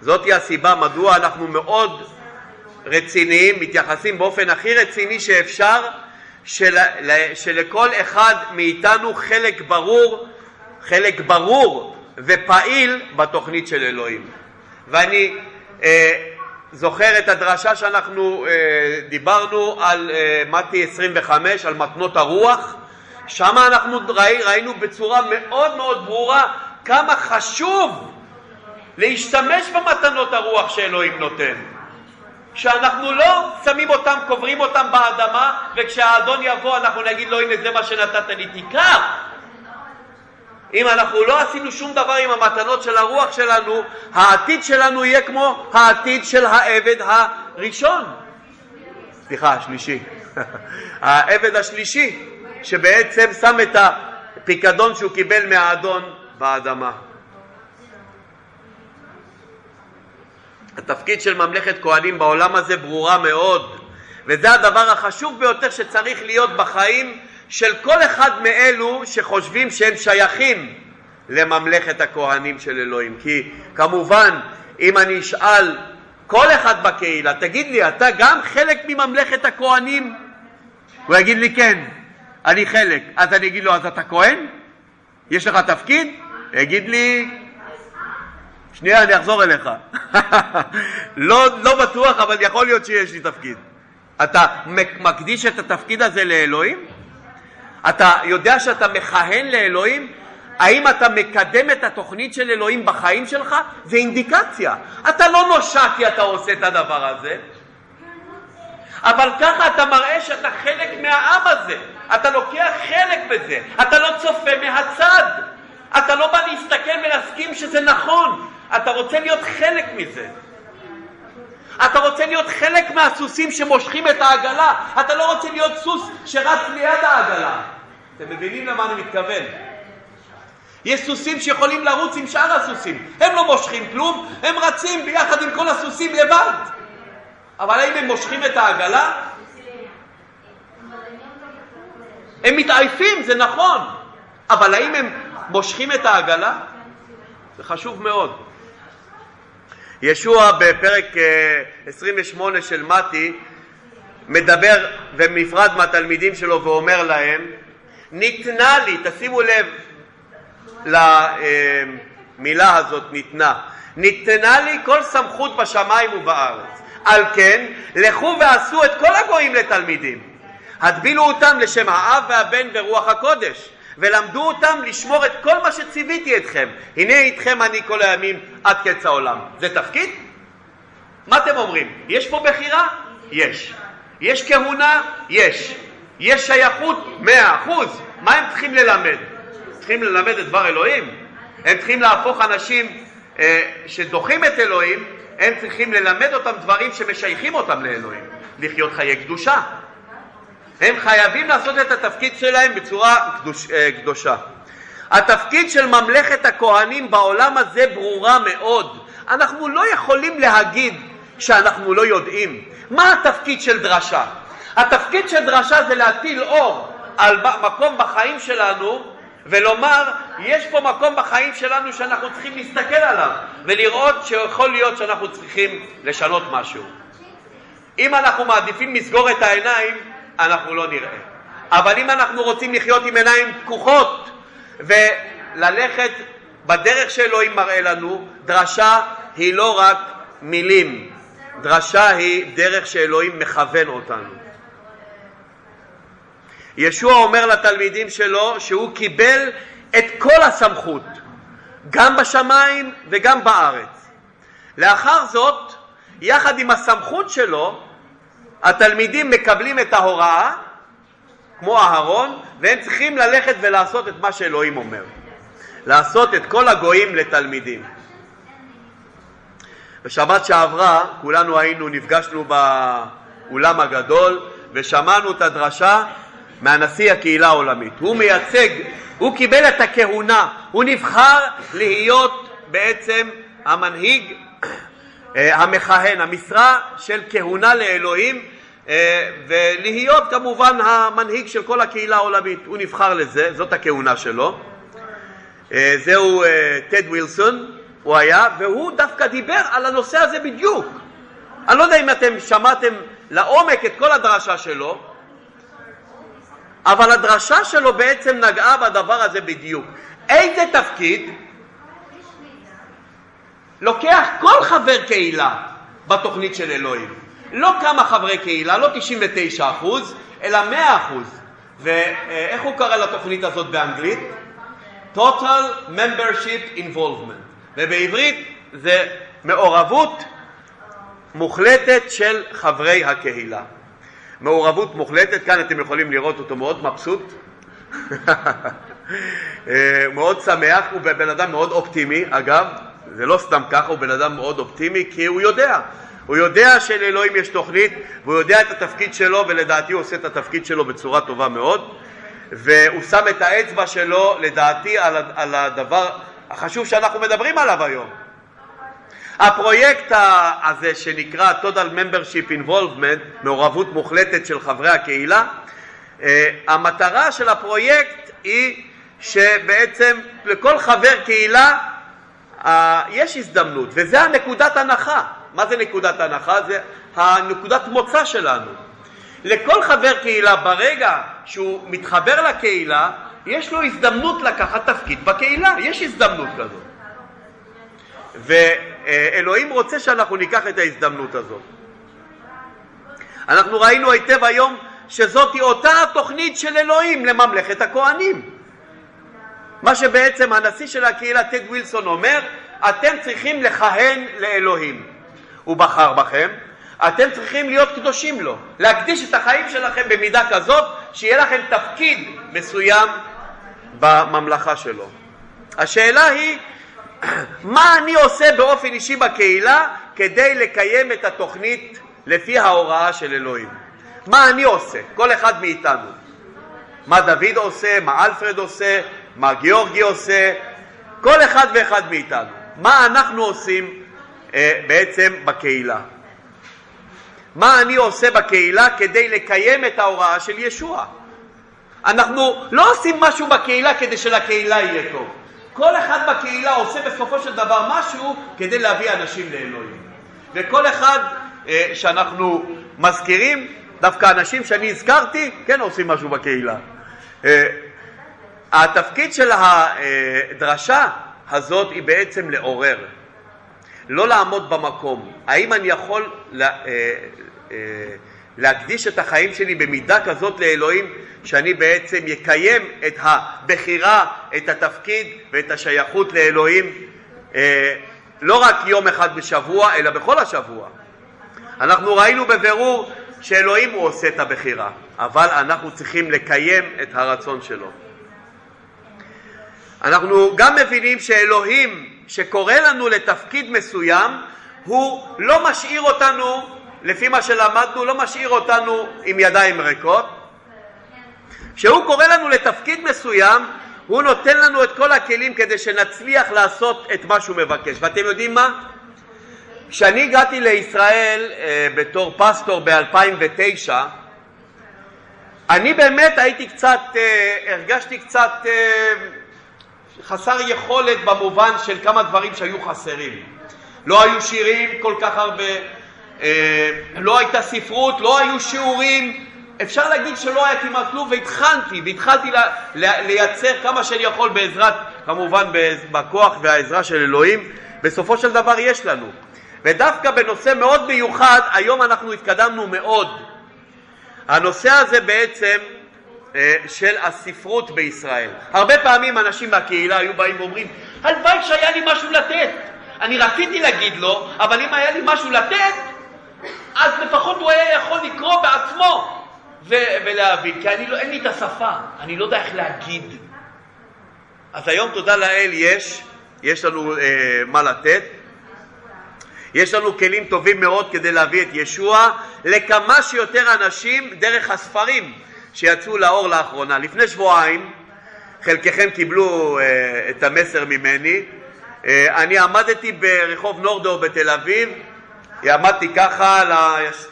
זאתי הסיבה מדוע אנחנו מאוד רציניים, מתייחסים באופן הכי רציני שאפשר של, שלכל אחד מאיתנו חלק ברור, חלק ברור ופעיל בתוכנית של אלוהים. ואני אה, זוכר את הדרשה שאנחנו אה, דיברנו על אה, מתי 25, על מתנות הרוח, שם אנחנו ראי, ראינו בצורה מאוד מאוד ברורה כמה חשוב להשתמש במתנות הרוח שאלוהים נותן. שאנחנו לא שמים אותם, קוברים אותם באדמה, וכשהאדון יבוא אנחנו נגיד לו הנה זה מה שנתת לי, תיקח. אם אנחנו לא עשינו שום דבר עם המתנות של הרוח שלנו, העתיד שלנו יהיה כמו העתיד של העבד הראשון. סליחה, השלישי. *laughs* העבד השלישי, שבעצם שם את הפיקדון שהוא קיבל מהאדון באדמה. התפקיד של ממלכת כהנים בעולם הזה ברורה מאוד, וזה הדבר החשוב ביותר שצריך להיות בחיים של כל אחד מאלו שחושבים שהם שייכים לממלכת הכהנים של אלוהים. כי כמובן, אם אני אשאל כל אחד בקהילה, תגיד לי, אתה גם חלק מממלכת הכהנים? הוא יגיד לי כן, אני חלק. אז אני אגיד לו, אז אתה כהן? יש לך תפקיד? יגיד לי, שנייה, אני אחזור אליך. *laughs* לא, לא בטוח, אבל יכול להיות שיש לי תפקיד. אתה מקדיש את התפקיד הזה לאלוהים? אתה יודע שאתה מכהן לאלוהים? האם אתה מקדם את התוכנית של אלוהים בחיים שלך? זה אינדיקציה. אתה לא נושע כי אתה עושה את הדבר הזה, אבל ככה אתה מראה שאתה חלק מהעם הזה. אתה לוקח חלק בזה. אתה לא צופה מהצד. אתה לא בא להסתכל ולהסכים שזה נכון. אתה רוצה להיות חלק מזה. אתה רוצה להיות חלק מהסוסים שמושכים את העגלה. אתה לא רוצה להיות סוס שרץ ליד העגלה. אתם מבינים למה אני מתכוון? יש סוסים שיכולים לרוץ עם שאר הסוסים. הם לא מושכים כלום, הם רצים ביחד עם כל הסוסים לבד. אבל האם הם מושכים את העגלה? הם מתעייפים, זה נכון. אבל האם הם מושכים את העגלה? זה חשוב מאוד. ישוע בפרק 28 אה, של מתי מדבר ונפרד מהתלמידים שלו ואומר להם ניתנה לי, תשימו לב למילה הזאת ניתנה, ניתנה לי כל סמכות בשמיים ובארץ. על כן לכו ועשו את כל הגויים לתלמידים. הטבילו אותם לשם האב והבן ורוח הקודש ולמדו אותם לשמור את כל מה שציוויתי אתכם. הנה איתכם אני כל הימים עד קץ העולם. זה תפקיד? מה אתם אומרים? יש פה בחירה? יש. יש כהונה? יש. יש שייכות? מאה אחוז. מה הם צריכים ללמד? צריכים ללמד את דבר אלוהים? הם צריכים להפוך אנשים אה, שדוחים את אלוהים, הם צריכים ללמד אותם דברים שמשייכים אותם לאלוהים. לחיות חיי קדושה. הם חייבים לעשות את התפקיד שלהם בצורה קדוש, אה, קדושה. התפקיד של ממלכת הכהנים בעולם הזה ברורה מאוד. אנחנו לא יכולים להגיד שאנחנו לא יודעים. מה התפקיד של דרשה? התפקיד של דרשה זה להטיל אור על מקום בחיים שלנו ולומר, יש פה מקום בחיים שלנו שאנחנו צריכים להסתכל עליו ולראות שיכול להיות שאנחנו צריכים לשנות משהו. אם אנחנו מעדיפים לסגור את העיניים, אנחנו לא נראה. אבל אם אנחנו רוצים לחיות עם עיניים פקוחות וללכת בדרך שאלוהים מראה לנו, דרשה היא לא רק מילים, דרשה היא דרך שאלוהים מכוון אותנו. ישוע אומר לתלמידים שלו שהוא קיבל את כל הסמכות, גם בשמיים וגם בארץ. לאחר זאת, יחד עם הסמכות שלו, התלמידים מקבלים את ההוראה, כמו אהרון, והם צריכים ללכת ולעשות את מה שאלוהים אומר. לעשות את כל הגויים לתלמידים. בשבת שעברה כולנו היינו, נפגשנו באולם הגדול ושמענו את הדרשה מהנשיא הקהילה העולמית. הוא מייצג, הוא קיבל את הכהונה, הוא נבחר להיות בעצם המנהיג המכהן, המשרה של כהונה לאלוהים אה, ולהיות כמובן המנהיג של כל הקהילה העולמית. הוא נבחר לזה, זאת הכהונה שלו. אה, זהו טד ווילסון, הוא היה, והוא דווקא דיבר על הנושא הזה בדיוק. אני לא יודע אם אתם שמעתם לעומק את כל הדרשה שלו, אבל הדרשה שלו בעצם נגעה בדבר הזה בדיוק. איזה תפקיד לוקח כל חבר קהילה בתוכנית של אלוהים? לא כמה חברי קהילה, לא 99 אחוז, אלא 100 אחוז. ואיך הוא קרא לתוכנית הזאת באנגלית? Total Membership Involvement. ובעברית זה מעורבות מוחלטת של חברי הקהילה. מעורבות מוחלטת, כאן אתם יכולים לראות אותו מאוד מבסוט, *laughs* אה, מאוד שמח, הוא בן אדם מאוד אופטימי, אגב, זה לא סתם ככה, הוא בן אדם מאוד אופטימי כי הוא יודע, הוא יודע שלאלוהים יש תוכנית והוא יודע את התפקיד שלו ולדעתי הוא עושה את התפקיד שלו בצורה טובה מאוד. והוא שם את האצבע שלו לדעתי על הדבר החשוב שאנחנו מדברים עליו היום. הפרויקט הזה שנקרא Total Membership Involvement, מעורבות מוחלטת של חברי הקהילה, אה, המטרה של הפרויקט היא שבעצם לכל חבר קהילה יש הזדמנות, וזה הנקודת הנחה. מה זה נקודת הנחה? זה הנקודת מוצא שלנו. לכל חבר קהילה, ברגע שהוא מתחבר לקהילה, יש לו הזדמנות לקחת תפקיד בקהילה, יש הזדמנות כזאת. ואלוהים רוצה שאנחנו ניקח את ההזדמנות הזאת. אנחנו ראינו היטב היום שזאת אותה התוכנית של אלוהים לממלכת הכהנים. מה שבעצם הנשיא של הקהילה טד ווילסון אומר, אתם צריכים לכהן לאלוהים. הוא בחר בכם, אתם צריכים להיות קדושים לו, להקדיש את החיים שלכם במידה כזאת שיהיה לכם תפקיד מסוים בממלכה שלו. השאלה היא *clears throat* מה אני עושה באופן אישי בקהילה כדי לקיים את התוכנית לפי ההוראה של אלוהים? מה אני עושה? כל אחד מאיתנו. מה דוד עושה, מה אלפרד עושה, מה גיאורגי עושה, כל אחד ואחד מאיתנו. מה אנחנו עושים אה, בעצם בקהילה? מה אני עושה בקהילה כדי לקיים את ההוראה של ישוע? אנחנו לא עושים משהו בקהילה כדי שלקהילה יהיה טוב. כל אחד בקהילה עושה בסופו של דבר משהו כדי להביא אנשים לאלוהים. וכל אחד אה, שאנחנו מזכירים, דווקא אנשים שאני הזכרתי, כן עושים משהו בקהילה. אה, התפקיד של הדרשה הזאת היא בעצם לעורר, לא לעמוד במקום. האם אני יכול לה, אה, אה, להקדיש את החיים שלי במידה כזאת לאלוהים שאני בעצם יקיים את הבחירה, את התפקיד ואת השייכות לאלוהים אה, לא רק יום אחד בשבוע אלא בכל השבוע. אנחנו ראינו בבירור שאלוהים הוא עושה את הבחירה, אבל אנחנו צריכים לקיים את הרצון שלו. אנחנו גם מבינים שאלוהים שקורא לנו לתפקיד מסוים הוא לא משאיר אותנו, לפי מה שלמדנו, לא משאיר אותנו עם ידיים ריקות. כשהוא קורא לנו לתפקיד מסוים, הוא נותן לנו את כל הכלים כדי שנצליח לעשות את מה שהוא מבקש. ואתם יודעים מה? כשאני הגעתי לישראל אה, בתור פסטור ב-2009, אני באמת הייתי קצת, אה, הרגשתי קצת אה, חסר יכולת במובן של כמה דברים שהיו חסרים. לא היו שירים כל כך הרבה, אה, לא הייתה ספרות, לא היו שיעורים, אפשר להגיד שלא היה כמעט כלום והתחלתי, והתחלתי לייצר כמה שאני יכול בעזרת, כמובן בכוח והעזרה של אלוהים, בסופו של דבר יש לנו. ודווקא בנושא מאוד מיוחד, היום אנחנו התקדמנו מאוד. הנושא הזה בעצם של הספרות בישראל. הרבה פעמים אנשים מהקהילה היו באים ואומרים, הלוואי שהיה לי משהו לתת. אני רציתי להגיד לו, אבל אם היה לי משהו לתת, אז לפחות הוא היה יכול לקרוא בעצמו ו- ולהבין, כי אני לא, אין לי את השפה, אני לא יודע איך להגיד. אז היום תודה לאל יש, יש לנו אה, מה לתת. יש לנו כלים טובים מאוד כדי להביא את ישוע לכמה שיותר אנשים דרך הספרים שיצאו לאור לאחרונה. לפני שבועיים, חלקכם קיבלו uh, את המסר ממני, uh, אני עמדתי ברחוב נורדו בתל אביב, עמדתי ככה,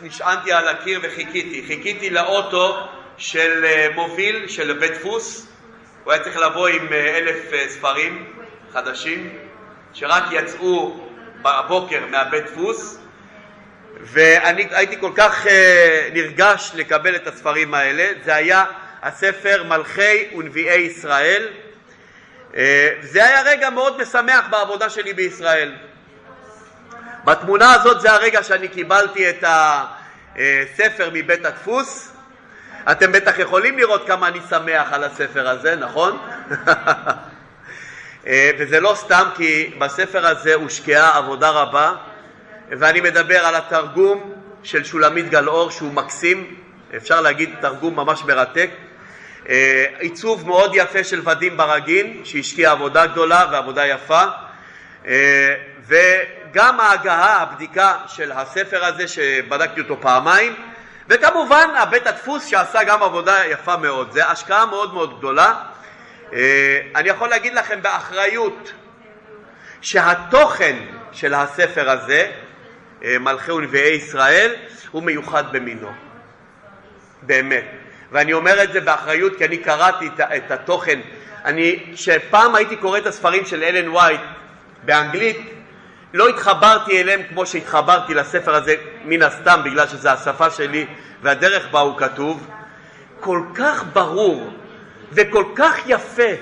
נשענתי על הקיר וחיכיתי. חיכיתי לאוטו של uh, מוביל, של בית דפוס, הוא היה צריך לבוא עם uh, אלף uh, ספרים חדשים, שרק יצאו בבוקר מהבית דפוס, ואני הייתי כל כך uh, נרגש לקבל את הספרים האלה. זה היה הספר מלכי ונביאי ישראל. Uh, זה היה רגע מאוד משמח בעבודה שלי בישראל. בתמונה הזאת זה הרגע שאני קיבלתי את הספר מבית הדפוס. אתם בטח יכולים לראות כמה אני שמח על הספר הזה, נכון? *laughs* אה, וזה לא סתם כי בספר הזה הושקעה עבודה רבה ואני מדבר על התרגום של שולמית גלאור שהוא מקסים, אפשר להגיד תרגום ממש מרתק, אה, עיצוב מאוד יפה של ודים ברגין שהשקיע עבודה גדולה ועבודה יפה. אה, וגם ההגהה, הבדיקה של הספר הזה שבדקתי אותו פעמיים. וכמובן הבית הדפוס שעשה גם עבודה יפה מאוד, זו השקעה מאוד מאוד גדולה. אה, אני יכול להגיד לכם באחריות שהתוכן של הספר הזה, מלכי ונביאי ישראל, הוא מיוחד במינו, באמת. ואני אומר את זה באחריות כי אני קראתי את התוכן. אני, כשפעם הייתי קורא את הספרים של אלן וייט באנגלית, לא התחברתי אליהם כמו שהתחברתי לספר הזה מן הסתם בגלל שזו השפה שלי והדרך בה הוא כתוב. כל כך ברור וכל כך יפה.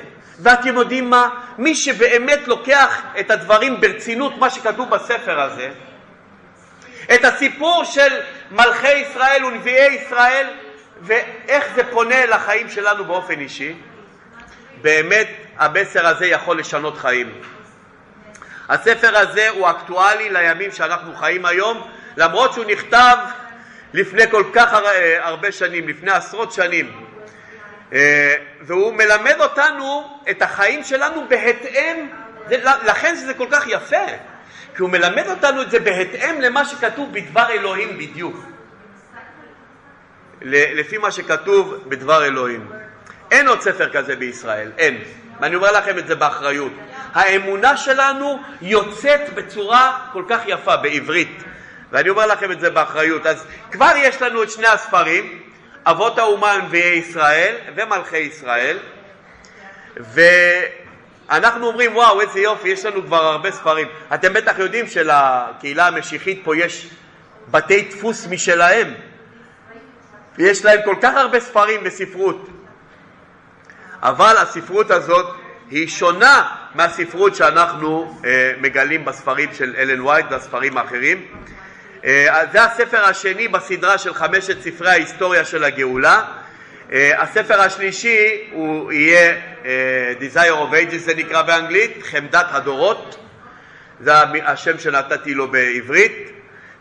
ואתם יודעים מה? מי שבאמת לוקח את הדברים ברצינות, מה שכתוב בספר הזה, את הסיפור של מלכי ישראל ונביאי ישראל, ואיך זה פונה לחיים שלנו באופן אישי, באמת המסר הזה יכול לשנות חיים. הספר הזה הוא אקטואלי לימים שאנחנו חיים היום, למרות שהוא נכתב לפני כל כך הרבה שנים, לפני עשרות שנים. אה, והוא מלמד אותנו את החיים שלנו בהתאם, לכן זה כל כך יפה, כי הוא מלמד אותנו את זה בהתאם למה שכתוב בדבר אלוהים בדיוק, לפי מה שכתוב בדבר אלוהים. אין עוד ספר כזה בישראל, אין. ואני אומר לכם את זה באחריות. האמונה שלנו יוצאת בצורה כל כך יפה בעברית, ואני אומר לכם את זה באחריות. אז כבר יש לנו את שני הספרים, אבות האומה נביאי ישראל ומלכי ישראל ואנחנו אומרים וואו איזה יופי יש לנו כבר הרבה ספרים. אתם בטח יודעים שלקהילה המשיחית פה יש בתי דפוס משלהם. ויש להם כל כך הרבה ספרים בספרות. אבל הספרות הזאת היא שונה מהספרות שאנחנו אה, מגלים בספרים של אלן וייט והספרים האחרים. אה, זה הספר השני בסדרה של חמשת ספרי ההיסטוריה של הגאולה. אה, הספר השלישי הוא יהיה אה, Desire of Ages זה נקרא באנגלית, חמדת הדורות, זה השם שנתתי לו בעברית,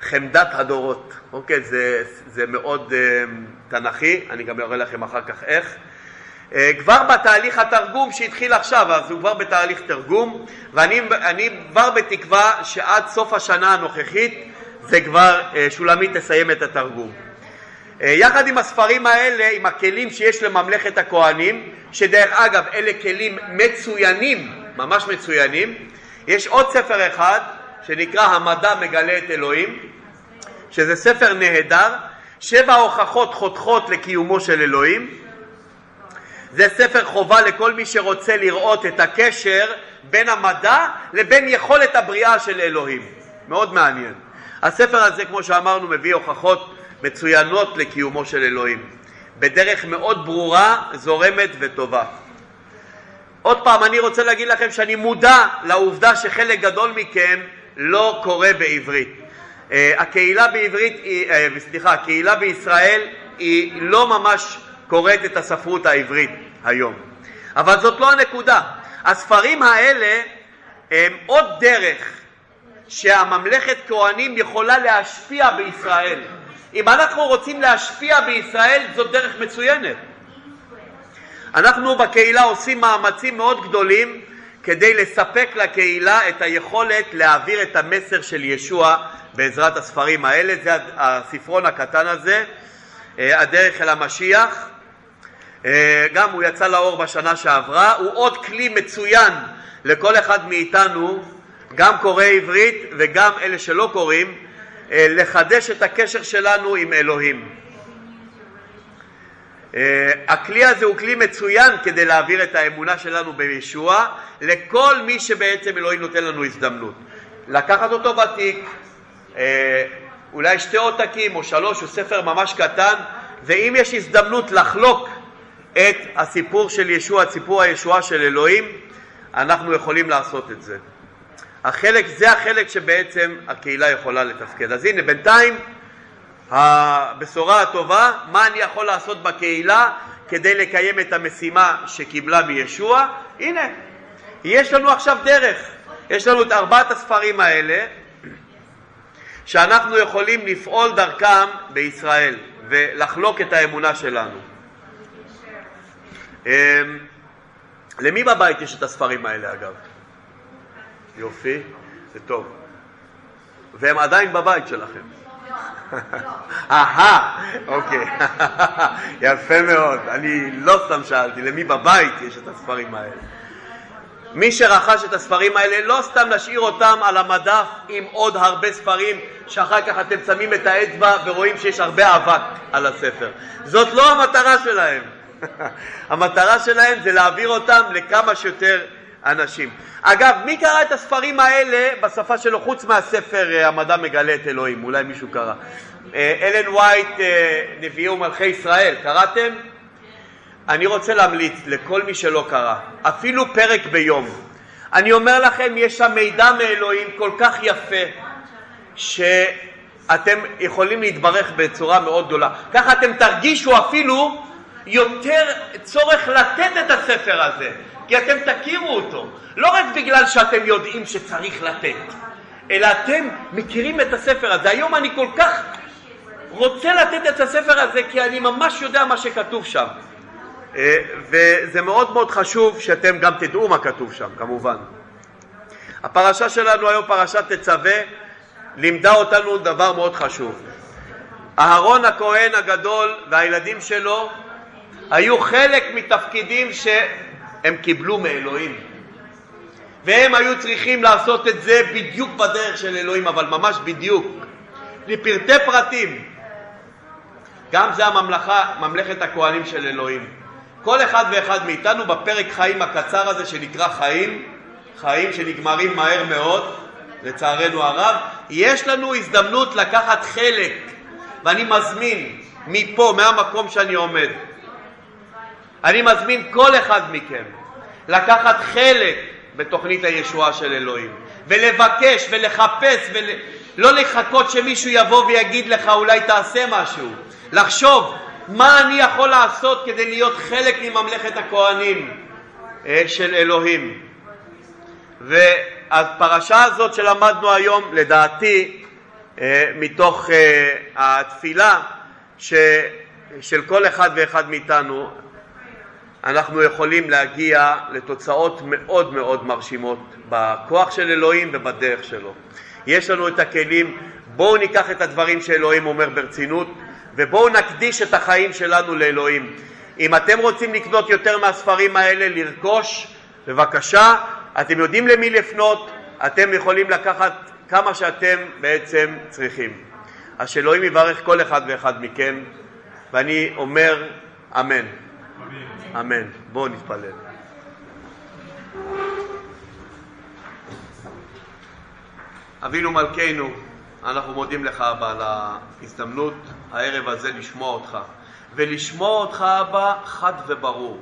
חמדת הדורות, אוקיי, זה, זה מאוד uh, תנכי, אני גם אראה לכם אחר כך איך. Uh, כבר בתהליך התרגום שהתחיל עכשיו, אז הוא כבר בתהליך תרגום, ואני כבר בתקווה שעד סוף השנה הנוכחית זה כבר, uh, שולמית תסיים את התרגום. Uh, יחד עם הספרים האלה, עם הכלים שיש לממלכת הכהנים, שדרך אגב אלה כלים מצוינים, ממש מצוינים, יש עוד ספר אחד שנקרא המדע מגלה את אלוהים, שזה ספר נהדר, שבע הוכחות חותכות לקיומו של אלוהים. זה ספר חובה לכל מי שרוצה לראות את הקשר בין המדע לבין יכולת הבריאה של אלוהים. מאוד מעניין. הספר הזה, כמו שאמרנו, מביא הוכחות מצוינות לקיומו של אלוהים, בדרך מאוד ברורה, זורמת וטובה. עוד פעם, אני רוצה להגיד לכם שאני מודע לעובדה שחלק גדול מכם לא קורא בעברית. אה, הקהילה בעברית, אה, סליחה, הקהילה בישראל היא לא ממש קוראת את הספרות העברית היום. אבל זאת לא הנקודה. הספרים האלה הם עוד דרך שהממלכת כהנים יכולה להשפיע בישראל. אם אנחנו רוצים להשפיע בישראל זאת דרך מצוינת. אנחנו בקהילה עושים מאמצים מאוד גדולים כדי לספק לקהילה את היכולת להעביר את המסר של ישוע בעזרת הספרים האלה. זה הספרון הקטן הזה, אה, הדרך אל המשיח. אה, גם הוא יצא לאור בשנה שעברה, הוא עוד כלי מצוין לכל אחד מאיתנו, גם קוראי עברית וגם אלה שלא קוראים, לחדש את הקשר שלנו עם אלוהים. הכלי הזה הוא כלי מצוין כדי להעביר את האמונה שלנו בישוע לכל מי שבעצם אלוהים נותן לנו הזדמנות. לקחת אותו בתיק, אה, אולי שתי עותקים או שלוש, הוא ספר ממש קטן, ואם יש הזדמנות לחלוק את הסיפור של ישוע, סיפור הישועה של אלוהים, אנחנו יכולים לעשות את זה. החלק, זה החלק שבעצם הקהילה יכולה לתפקד. אז הנה, בינתיים הבשורה הטובה, מה אני יכול לעשות בקהילה כדי לקיים את המשימה שקיבלה מישוע? הנה, יש לנו עכשיו דרך. יש לנו את ארבעת הספרים האלה, שאנחנו יכולים לפעול דרכם בישראל ולחלוק את האמונה שלנו. אמ, למי בבית יש את הספרים האלה אגב? יופי, זה טוב. והם עדיין בבית שלכם. אהה, אוקיי, *laughs* יפה מאוד. אני לא סתם שאלתי, למי בבית יש את הספרים האלה? מי שרכש את הספרים האלה, לא סתם להשאיר אותם על המדף עם עוד הרבה ספרים שאחר כך אתם שמים את האצבע ורואים שיש הרבה אבק על הספר. זאת לא המטרה שלהם. *laughs* המטרה שלהם זה להעביר אותם לכמה שיותר אנשים. אגב, מי קרא את הספרים האלה בשפה שלו חוץ מהספר אה, המדע מגלה את אלוהים? אולי מישהו קרא. אה, אלן וייט, אה, נביאי ומלכי ישראל, קראתם? אני רוצה להמליץ לכל מי שלא קרא, אפילו פרק ביום. אני אומר לכם, יש שם מידע מאלוהים כל כך יפה, שאתם יכולים להתברך בצורה מאוד גדולה. ככה אתם תרגישו אפילו יותר צורך לתת את הספר הזה, כי אתם תכירו אותו. לא רק בגלל שאתם יודעים שצריך לתת, אלא אתם מכירים את הספר הזה. היום אני כל כך רוצה לתת את הספר הזה, כי אני ממש יודע מה שכתוב שם. אה, וזה מאוד מאוד חשוב שאתם גם תדעו מה כתוב שם, כמובן. הפרשה שלנו היום, פרשת תצווה, לימדה אותנו דבר מאוד חשוב. אהרון הכהן הגדול והילדים שלו היו חלק מתפקידים שהם קיבלו מאלוהים. והם היו צריכים לעשות את זה בדיוק בדרך של אלוהים, אבל ממש בדיוק, לפרטי פרטים. גם זה הממלכה, ממלכת הכהנים של אלוהים. כל אחד ואחד מאיתנו בפרק חיים הקצר הזה שנקרא חיים, חיים שנגמרים מהר מאוד, לצערנו הרב, יש לנו הזדמנות לקחת חלק, ואני מזמין מפה, מהמקום שאני עומד, אני מזמין כל אחד מכם לקחת חלק בתוכנית הישועה של אלוהים, ולבקש ולחפש ול... לא לחכות שמישהו יבוא ויגיד לך אולי תעשה משהו, לחשוב מה אני יכול לעשות כדי להיות חלק מממלכת הכהנים אה, של אלוהים. והפרשה הזאת שלמדנו היום, לדעתי, אה, מתוך אה, התפילה של כל אחד ואחד מאיתנו, אנחנו יכולים להגיע לתוצאות מאוד מאוד מרשימות בכוח של אלוהים ובדרך שלו. יש לנו את הכלים, בואו ניקח את הדברים שאלוהים אומר ברצינות ובואו נקדיש את החיים שלנו לאלוהים. אם אתם רוצים לקנות יותר מהספרים האלה, לרכוש, בבקשה, אתם יודעים למי לפנות, אתם יכולים לקחת כמה שאתם בעצם צריכים. אז שאלוהים יברך כל אחד ואחד מכם, ואני אומר אמן. אמן. בואו נתפלל. אבינו מלכנו, אנחנו מודים לך, אבא, על ההזדמנות הערב הזה לשמוע אותך. ולשמוע אותך, אבא, חד וברור.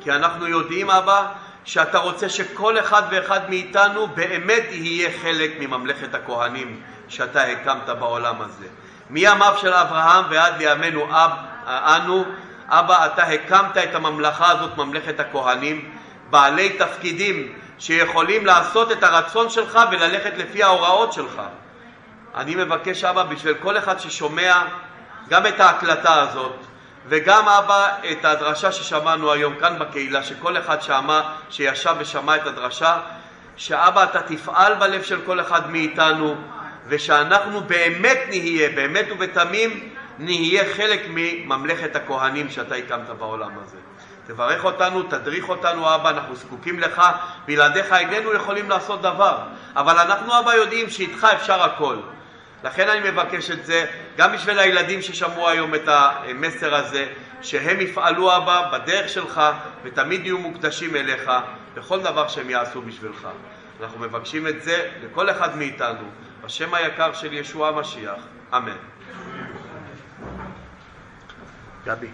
כי אנחנו יודעים, אבא, שאתה רוצה שכל אחד ואחד מאיתנו באמת יהיה חלק מממלכת הכהנים שאתה הקמת בעולם הזה. מימיו של אברהם ועד לימינו אב, אנו, אבא, אתה הקמת את הממלכה הזאת, ממלכת הכהנים, בעלי תפקידים שיכולים לעשות את הרצון שלך וללכת לפי ההוראות שלך. אני מבקש, אבא, בשביל כל אחד ששומע גם את ההקלטה הזאת, וגם אבא את הדרשה ששמענו היום כאן בקהילה, שכל אחד שמע, שישב ושמע את הדרשה, שאבא אתה תפעל בלב של כל אחד מאיתנו, ושאנחנו באמת נהיה, באמת ובתמים, נהיה חלק מממלכת הכהנים שאתה הקמת בעולם הזה. תברך אותנו, תדריך אותנו, אבא, אנחנו זקוקים לך, בלעדיך איננו יכולים לעשות דבר. אבל אנחנו, אבא, יודעים שאיתך אפשר הכל. לכן אני מבקש את זה, גם בשביל הילדים ששמעו היום את המסר הזה, שהם יפעלו, אבא, בדרך שלך, ותמיד יהיו מוקדשים אליך בכל דבר שהם יעשו בשבילך. אנחנו מבקשים את זה לכל אחד מאיתנו, בשם היקר של ישוע המשיח, אמן. Gabi.